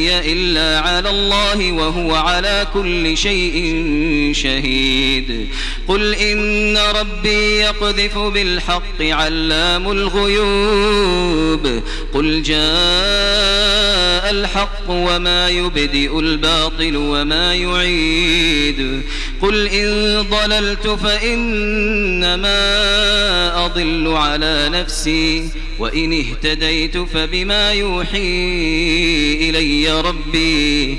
هي إلا على الله وهو على كل شيء شهيد. قل إن ربي يقذف بالحق علام الغيوب. قل جاء الحق وما يبدئ الباطل وما يعيد. قل إن ضللت فإنما أضل على نفسي. وإن اهتديت فبما يوحيد إلي ربي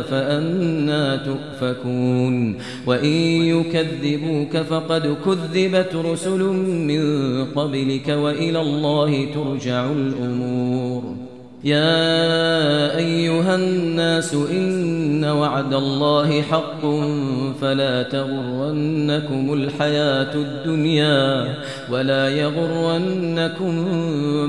فأنا تؤفكون وإن يكذبوك فقد كذبت رسل من قبلك وإلى الله ترجع الأمور. يا أيها أيها الناس إن وعد الله حق فلا تغرنكم الحياة الدنيا ولا يغرنكم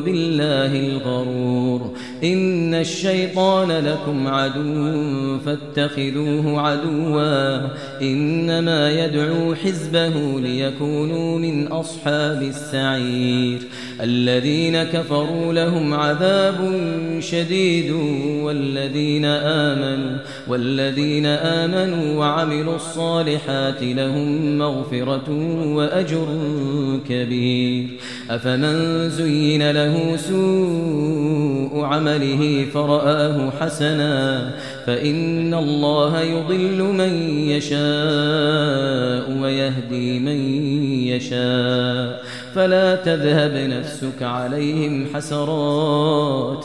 بالله الغرور إن الشيطان لكم عدو فاتخذوه عدوا إنما يدعو حزبه ليكونوا من أصحاب السعير الذين كفروا لهم عذاب شديد والذين الذين آمنوا والذين آمنوا وعملوا الصالحات لهم مغفرة وأجر كبير. أفمن زين له سوء عمله فرآه حسنا فإن الله يضل من يشاء ويهدي من يشاء. فلا تذهب نفسك عليهم حسرات.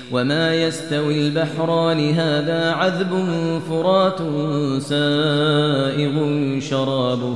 وما يستوي البحران هذا عذب فرات سائغ شرابه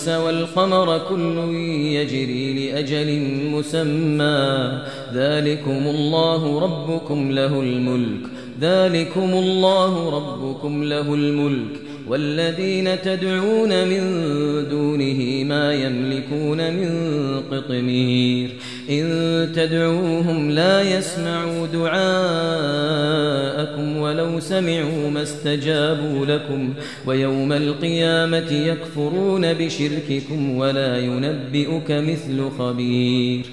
والشمس والقمر كل يجري لأجل مسمى. ذلكم الله ربكم له الملك. ذلكم الله ربكم له الملك. والذين تدعون من دونه ما يملكون من قطمير. إن تدعوهم لا يسمعوا دعاءهم ولو سمعوا ما استجابوا لكم ويوم القيامة يكفرون بشرككم ولا ينبئك مثل خبير